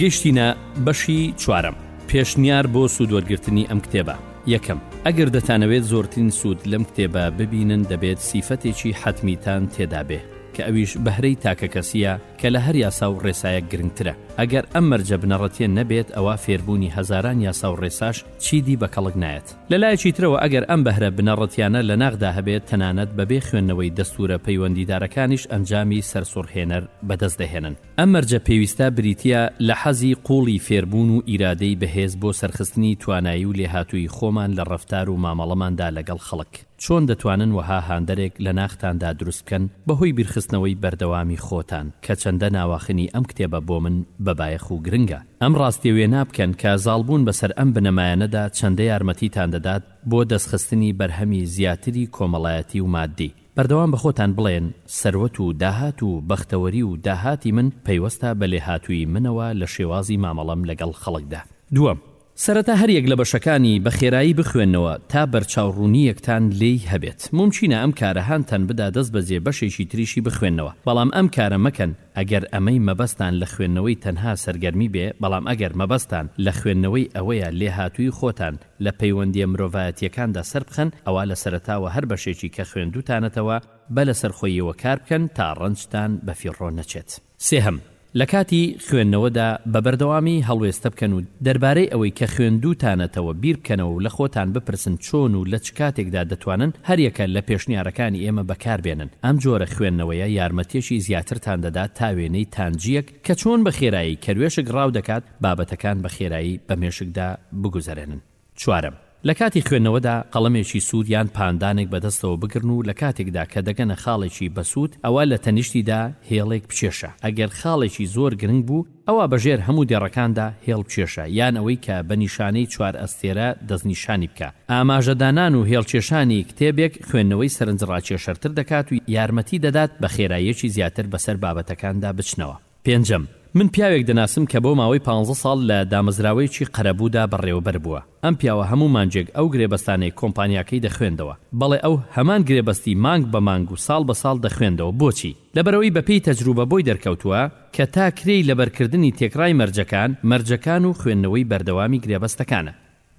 گەیشتینە بەشی چوارەم. پێشنیار بۆ سوود وەرگرتنی ئەم کتێبە، یەکەم، ئەگەر دەتانەوێت زۆرترین سوود لەم کتێبە ببینن دەبێت سیفەتێکی حەتمیتان تێدا بێ کە ئەویش بەهرەی تاکەکەسییە کە لە هەر یاسا و ڕێسایەک گرنگترە ئەگەر ئەم مەرجە بنەڕەتیە نەبێت ئەوا فێربوونی هەزاران یاسا و ڕێساش چیدی بە کەڵک نایەت لە لایەکی ترەوە ئەگەر ئەم بەهرە بنەڕەتیانە لە ناخدا هەبێت تەنانەت بەبێ خوێندنەوەی دەستوورە پەیوەندیدارەکانیش ئەنجامی سەرسوڕهێنەر بەدەست دەهێنن. ئەم مەرجە پێویستە بریتییە لە حەزی قووڵی فێربوون و ئیرادەی بەهێز بۆ سەرخستنی توانایی و لێهاتوویی خۆمان لە ڕەفتار و مامەڵەماندا لەگەڵ خەڵک. چۆن دەتوانن وەها هاندەرێک لە ناختاندا دروست بکەن بەهۆی بیرخستنەوەی بەردەوامی خۆتان کە چەندە ناواخنی ئەم کتێبە بۆ من بەبایەخ و گرنگە ئەم ڕاستیە وێنا بکەن کە زاڵبوون بەسەر ئەم بنەمایانەدا چەندە یارمەتیتان دەدات بۆ دەستخستنی بەرهەمی زیاتری کۆمەڵایەتی و ماددی. بەردەوام بە خۆتان بڵێن سەروەت و داهات و بەختەوەری و داهاتی من پەیوەستە بە لێهاتوویی منەوە لە شێوازی مامەڵەم لەگەڵ خەڵکدا. دووەم، سەرەتا هەر یەک لە بەشەکانی بە خێرایی بخوێنەوە تا بەرچاوڕوونییەکتان لێی هەبێت. مومچینە ئەم کارە هانتان بدا دەستبەجێ بەشێکی تریشی بخوێنەوە، بەڵام ئەم کارە مەکەن ئەگەر ئەمەی مەبەستان لە خوێندنەوەی تەنها سەرگەرمی بێ، بەڵام ئەگەر مەبەستان لە خوێندنەوەی ئەوەیە لێهاتوویی خۆتان لە پەیوەندیە مرۆڤایەتیەکاندا سەربخەن ئەوا لە سەرەتاوە هەر بەشێکی کە خوێندوتانەتەوە بە لەسەرخۆییەوە کاربکەن تا ڕەنجتان بەفیڕۆ نەچێت. سێهەم، لە کاتی خوێندنەوەدا بە بەردەوامی هەڵوێستە بکەن و دەربارەی ئەوەی کە خوێندوتانەتەوە بیربکەنەوە و لە خۆتان بپرسن چۆن و لە چ کاتێکدا دەتوانن هەریەکە لە پێشنیارەکانی ئێمە بەکاربێنن ئەم جۆرە خوێندنەوەیە یارمەتیەکی زیاترتان دەدات تا وێنەی تانجیەک کە چۆن بە خێرایی کەروێشک ڕاو دەکات، بابەتەکان بە خێرایی بە مێشکدا بگوزەرێنن. چوارەم، لە کاتی خوێندنەوەدا قەڵەمێکی سوور یان پاندانێک بە دەستەوە بگرن و لە کاتێکدا کە دەگەنە خاڵێکی بەسوود ئەوا لە تەنیشتیدا هێڵێک بکێشە، ئەگەر خاڵێکی زۆر گرنگ بوو ئەوا بە ژێر هەموو دێڕەکاندا هێڵ بکێشە یان ئەوەی کە بە نیشانەی چوار ئەستێرە دەستنیشانی بکە. ئاماژەدانان و هێڵکێشانی کتێبێک خوێندنەوەی سەرنجڕاکێشەرتر دەکات و یارمەتی دەدات بە خێراییەکی زیاتر بەسەر بابەتەکاندا بچنەوە. پێنجەم، من پیاوێک دەناسم کە بۆ ماوەی پانزە ساڵ لە دامەزراوەیەکی قەرەبوودا بەڕێوەبەر بووە. ئەم پیاوە هەموو مانگێک ئەو گرێبەستانەی کۆمپانیاکەی دەخوێندەوە. بەڵێ ئەو هەمان گرێبەستی مانگ بە مانگ و ساڵ بە ساڵ دەخوێندەوە. بۆچی؟ لەبەرئەوەی بەپێی تەجروبە بۆی دەرکەوتووە کە تا کرێی لەبەرکردنی تێکڕای مەرجەکان، مەرجەکان و خوێندنەوەی بەردەوامی گرێبەستەکانە.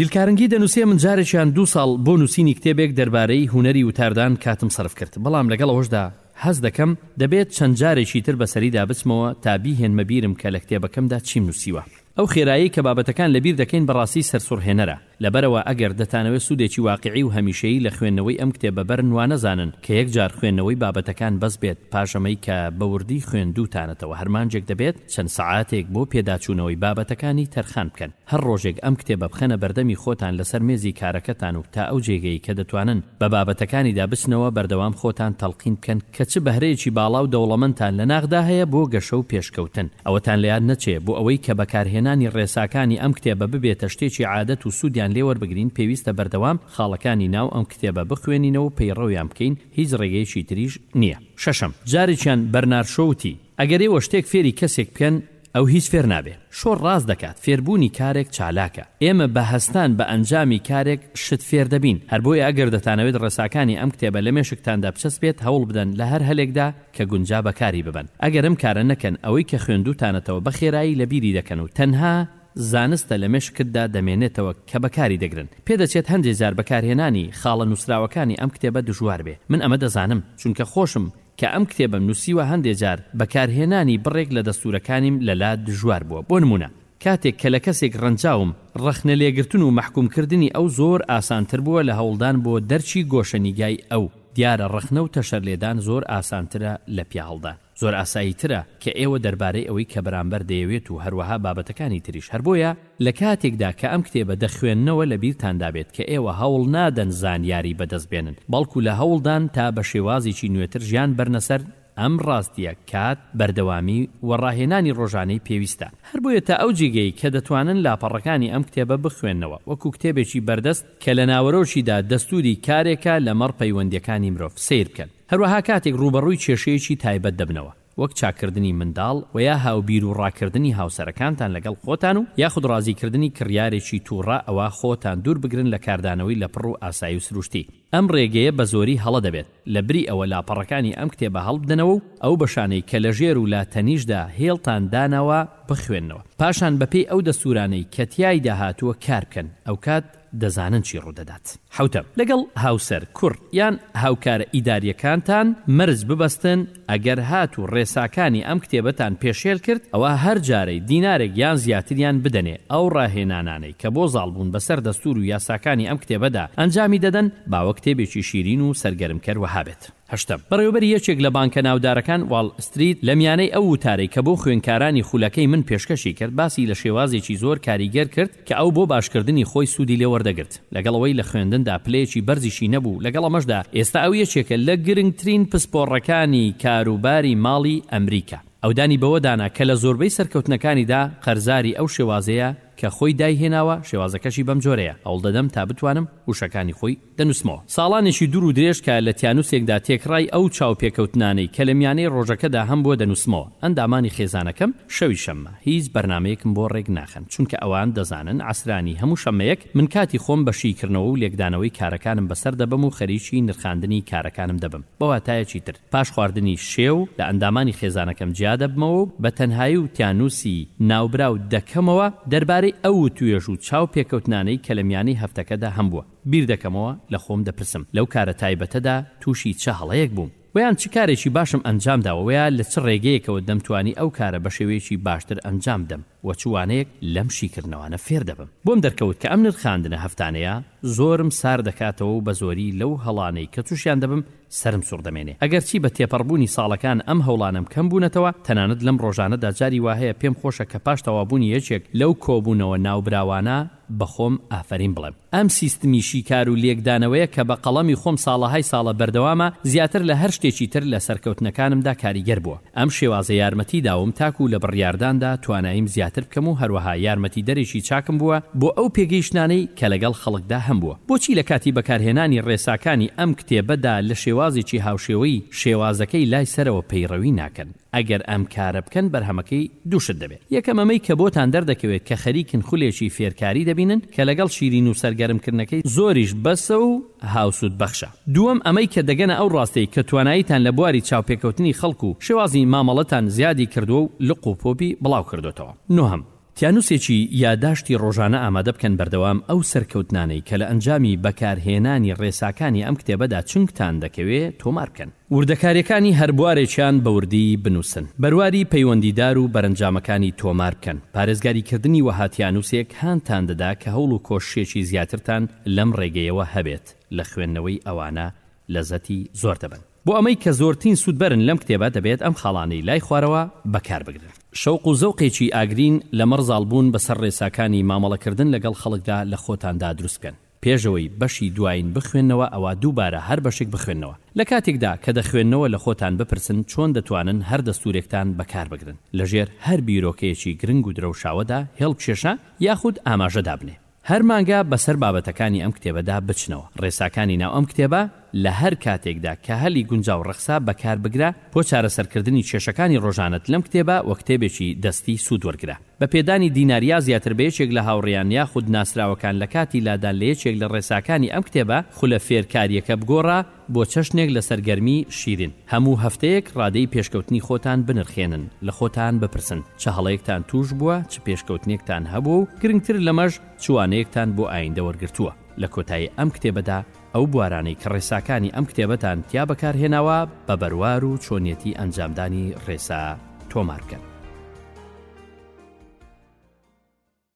دیلکارنگی دەنووسێ من جارێک یان دوو ساڵ بۆ نووسینی کتێبێک دەربارەی هونەری وتاردان کاتم سەرف کرد، بەڵام لەگەڵ ئەوەشدا هەست دەکەم دەبێت چەند جارێکی تر بەسەریدا بچمەوە تا بیهێنمە بیرم کە لە کتێبەکەمدا چیم نووسیوە. ئەو خێرایەی کە بابەتەکان لەبیر دەکەین بەڕاستی سەرسوڕهێنەرە. لەبەرئەوە ئەگەر دەتانەوێت سوودێکی واقیعی و هەمیشەیی لە خوێندنەوەی ئەم کتێب ببەرن وانەزانن کە یەک جار خوێندنەوەی بابەتەکان بەس بێت پاش ئەمەی کە بە وردی خوێندووتانەتەوە هەر مانگێک دەبێت چەند سەعاتێک بۆ پێداچوونەوەی بابەتەکانی تەرخان بکەن. هەر ڕۆژێک ئەم کتێبە بخەنە بەردەمی خۆتان لەسەر مێزی کارەکەتان و تا ئەو جێگەی کە دەتوانن بە بابەتەکانیدا بچنەوە بەردەوام خۆتان تەڵقین بکەن کە چ بەهرەیەکی باڵا و دەوڵەمەندتان لە ناخدا هەیە بۆ گەشە و پێشکەوتن ئەوەتان لەیاد نەچێ بۆ ئەوەی کە بەکارهێنانی ڕێساکانی ئەم کتێبە ببێتە شتێکی عادەت و سوودیان لێ وەربگرین پێویستە بەردەوام خاڵەکانی ناو ئەم کتێبە بخوێنینەوە و پەیڕەویان بکەین هیچ ڕێگەیەکی تریش نییە شەشەم جارێکیان بەرنارشۆ وتی ئەگەر ئێوە شتێک فێری کەسێک بکەن ئەو هیچ فێر نابێ. شۆڕ ڕاست دەکات، فێربوونی کارێک چالاکە. ئێمە بە هەستان بە ئەنجامی کارێک شت فێر دەبین. هەر بۆیە ئەگەر دەتانەوێت ڕێساکانی ئەم کتێبە لە مێشکتاندا بچەسپێت هەوڵ بدەن لە هەر هەلێکدا کە گونجا بەکاری ببەن. ئەگەر ئەم کارە نەکەن ئەوەی کە خوێندووتانەتەوە بە خێرایی لە بیری دەکەن و تەنها زانستە لە مێشکتدا دەمێنێتەوە کە بەکاری دەگرن. پێ دەچێت هەندێ جار بەکارهێنانی خاڵە نووسراوەکانی ئەم کتێبە دژوار بێ. من ئەمە دەزانم چونکە خۆشم. کە ئەم کتێبەم نووسیوە هەندێ جار بەکارهێنانی بڕێک لە دەستوورەکانیم لە لا دژوار بووە بۆ نموونە کاتێک کە لە کەسێک ڕەنجاوم ڕەخنە لێگرتن و مەحکووم کردنی ئەو زۆر ئاسانتر بووە لە هەوڵدان بۆ دەرکی گۆشەنیگای ئەو دیارە ڕەخنە و تەشەر لێدان زۆر ئاسانترە لە پیاهەڵدان زۆر ئاسایی ترە کە ئێوە دەربارەی ئەوەی کە بەرامبەر دەیەوێت و هەروەها بابەتەکانی تریش هەر بۆیە لە کاتێکدا کە ئەم کتێبە دەخوێننەوە لە بیرتاندا بێت کە ئێوە هەوڵ نادەن زانیاری بەدەست بێنن بەڵکو لە هەوڵدان تا بە شێوازێکی نوێتر ژیان بەرنە سەر ئەم ڕاستییە کات بەردەوامی و ڕاهێنانی ڕۆژانەی پێویستە هەر بۆیە تا ئەو جێگەی کە دەتوانن لاپەڕەکانی ئەم کتێبە بخوێننەوە وەکو کتێبێکی بەردەست کە لە ناوەرۆکیدا دەستوری کارێکە لەمەڕ پەیوەندییەکانی مرۆڤ سەیر بکەن هەروەها کاتێک ڕووبەڕووی کێشەیەکی تایبەت دەبنەوە وەک چاککردنی منداڵ و یا هاوبیر و ڕاکردنی هاوسەرەکانتان لەگەڵ خۆتان و یاخود ڕازیکردنی کڕیارێکی تووڕە ئەوا خۆتان دوور بگرن لە کاردانەوەی لەپڕ و ئاسایی و سروشتی ئەم ڕێگەیە بە زۆری هەڵە دەبێت لەبری ئەوە لاپەڕەکانی ئەم کتێبە هەڵبدەنەوە و ئەو بەشانەی کە لە ژێر و لا تەنیشدا هێڵتان داناوە بخوێننەوە پاشان بەپێی ئەو دەستوورانەی کە تیایدا هاتووە کار بکەن ئەوکات دەزانن چی ڕوودەدات. حەوتەم، لەگەڵ هاوسەر، کوڕ یان هاوکارە ئیدارییەکانتان مەرج ببەستن، ئەگەر هاتوو ڕێساکانی ئەم کتێبەتان پێشێل کرد، ئەوا هەر جارەی دینارێک یان زیاتریان بدەنێ، ئەو ڕاهێنانانەی کە بۆ زاڵبوون بەسەر دەستوور و یاساکانی ئەم کتێبەدا ئەنجامی دەدەن، باوە کتێبێکی شیرین و سەرگەرمکەر وەها بێت. هەشتەم، بەڕێوەبەری یەکێک لە بانکە ناودارەکان واڵ ستریت لە میانەی ئەو وتارەی کە بۆ خوێنکارانی خولەکەی من پێشکەشی کرد باسی لە شێوازێکی زۆر کاریگەر کرد کە ئەو بۆ باشکردنی خۆی سوودی لێ وەردەگرت لەگەڵ ئەوەی لە خوێندندا پلەیەکی بەرزیشی نەبوو لەگەڵ ئەمەشدا ئێستا ئەو یەکێکە لە گرنگترین پسپۆڕەکانی کاروباری ماڵی ئەمریکا ئەو دانی بەوەدانا کە لە زۆربەی سەرکەوتنەکانیدا قەرزاری ئەو شێوازەیە کە خۆی دایهێناوە شێوازەکەشی بەمجۆرەیە هەوڵدەدەم تا بتوانم وشەکانی خۆی دەنووسمەوە. ساڵانێکی دوور و درێژ کە لە تیانووسێکدا تێکڕای ئەو چاوپێکەوتنانەی کە لە میانەی ڕۆژەکەدا هەمبووە دەنووسمەوە. ئەندامانی خێزانەکەم شەوی شەممە هیچ بەرنامەیەکم بۆ ڕێک ناخەن، چونکە ئەوان دەزانن عەسرانی هەموو شەممەیەک من کاتی خۆم بە شیکردنەوە و لێکدانەوەی کارەکانم بەسەر دەبەم و خەریکی نرخاندنی کارەکانم دەبم. بە واتایەکی تر پاش خواردنی شێو لە ئەندامانی خێزانەکەم جیا دەبمەوە و بە تەنهایی و تیانووسی ناوبراو دەکەمەوە دەربارەی ئەو وتووێژ و چاوپێکەوتنانەی کە لە میانەی هەفتەکەدا هەمبووە. بیر دەکەمەوە لە خۆم دەپرسم لەو کارە تایبەتەدا تووشی چ هەڵەیەک بووم وەیان چ کارێکی باشم ئەنجام داوە وەیا لە چ ڕێگەیەکەوە دەمتوانی ئەو کارە بە شێوەیەکی باشتر ئەنجام بدەم وە چ وانەیەک لەم شیکردنەوانە فێر دەبم. بۆم دەرکەوت کە ئەم نرخاندنە هەفتانەیە زۆرم سارد دەکاتەوە و بە زۆری لەو هەڵانەی کە تووشیان دەبم سەرم سوڕ دەمێنێ ئەگەرچی بە تێپەڕ بوونی ساڵەکان ئەم هەوڵانەم کەم بوونەتەوە تەنانەت لەم ڕۆژانەدا جاری وا هەیە پێم خۆشە کە پاش تەواو بوونی یەکێک لەو کۆبوونەوە ناوبراوانە بە خۆم ئافەرین بڵێم. ئەم سیستمی شیکار و لێکدانەوەیە کە بە قەڵەمی خۆم ساڵەهای ساڵە بەردەوامە، زیاتر لە هەر شتێکی تر لە سەرکەوتنەکانمدا کاریگەر بووە. ئەم شێوازە یارمەتی داوم تاکوو لە بڕیارداندا تواناییم زیاتر بکەم و هەروەها یارمەتیدەرێکی چاکم بووە بۆ ئەو پێگەیشتنانەی کە لەگەڵ خەڵکدا هەمبووە. بۆچی لە کاتی بەکارهێنانی ڕێساکانی ئەم کتێبەدا لە شێوازێکی هاوشێوەی شێوازەکەی لای سەرەوە پەیڕەوی ناکەن؟ ئەگەر ئەم کارە بکەن بەرهەمەکەی دوو شت دەبێت، یەکەم ئەمەی کە بۆتان دەردەکەوێت کە خەریکن خولێکی فێرکاری دەبینن کە لەگەڵ شیرین و سەرگەرمکردنەکەی زۆریش بەسە و هاوسوود بەخشە، دووەم ئەمەی کە دەگەنە ئەو ڕاستیەی کە تواناییتان لە بواری چاوپێکەوتنی خەڵک و شێوازی مامەڵەتان زیادی کردووە و لق و پۆپی بڵاو کردۆتەوە، نۆهەم. تیانوسێکی یاداشتی ڕۆژانە ئامادە بکەن بەردەوام ئەو سەرکەوتنانەی کە لە ئەنجامی بەکارهێنانی ڕێساکانی ئەم کتێبەدا چنگتان دەکەوێ تۆمار بکەن. وردەکاریەکانی هەر بوارێکیان بە وردی بنووسن. بەرواری پەیوەندیدار و بەرەنجامەکانی تۆمار بکەن. پارێزگاری کردنی وەها تیانوسێک هانتان دەدا کە هەوڵ و کۆششێکی زیاترتان لەم ڕێگەیەوە هەبێت، لە خوێندنەوەی ئەوانە لەزەتی زۆر دەبەن. بۆ ئەمەی کە زۆرترین سوودبەرن لەم کتێبە دەبێت ئەم خاڵانەی لای خوارەوە بەکاربگرن. شەوق و زەوقێکی ئاگرین لەمەڕ زاڵبوون بەسەر ڕێساکانی مامەڵەکردن لەگەڵ خەڵکدا لە خۆتاندا دروست بکەن. پێشەوەی بەشی دوایین بخوێننەوە ئەوا دووبارە هەر بەشێک بخوێننەوە. لە کاتێکدا کە دەخوێننەوە لە خۆتان بپرسن چۆن دەتوانن هەر دەستوورێکتان بەکاربگرن. لەژێر هەر بیرۆکەیەکی گرنگ و درەوشاوەدا هێڵبکێشە یاخود ئاماژە دابنێ. هەر مانگا بەسەر بابەتەکانی ئەم کتێبەدا بچنەوە. ڕێساکانی ناو ئەم کتێبە لە هەر کاتێکدا کە هەلی گونجاو ڕەخسا بەکار بگرە، بۆ چارەسەرکردنی کێشەکانی ڕۆژانەت لەم کتێبە وە کتێبێکی دەستی سوود وەرگرە. بە پێدانی دینار یا زیاتر بە یەکێک لە هاوڕێیان یاخود ناسراوەکان لە کاتی لادان لە یەکێک لە ڕێساکانی ئەم کتێبە خولە فێرکارییەکە بگۆڕە، بۆ چەشنێک لە سەرگەرمی شیرین هەموو هەفتەیەک ڕادەی پێشکەوتنی خۆتان بنرخێنن، لە خۆتان بپرسن چ هەڵەیەکتان تووش بووە، چ پێشکەوتنێکتان هەبووە و گرنگتر لەمەش چ وانەیەکتان بۆ ئایندە وەرگرتووە. لە کۆتایی ئەم کتێبەدا ئەو بوارانەی کە ڕێساکانی ئەم کتێبەتان تیا بەکار هێناوە بە بەروار و چۆنیەتی ئەنجامدانی ڕێسا تۆمار بکەن.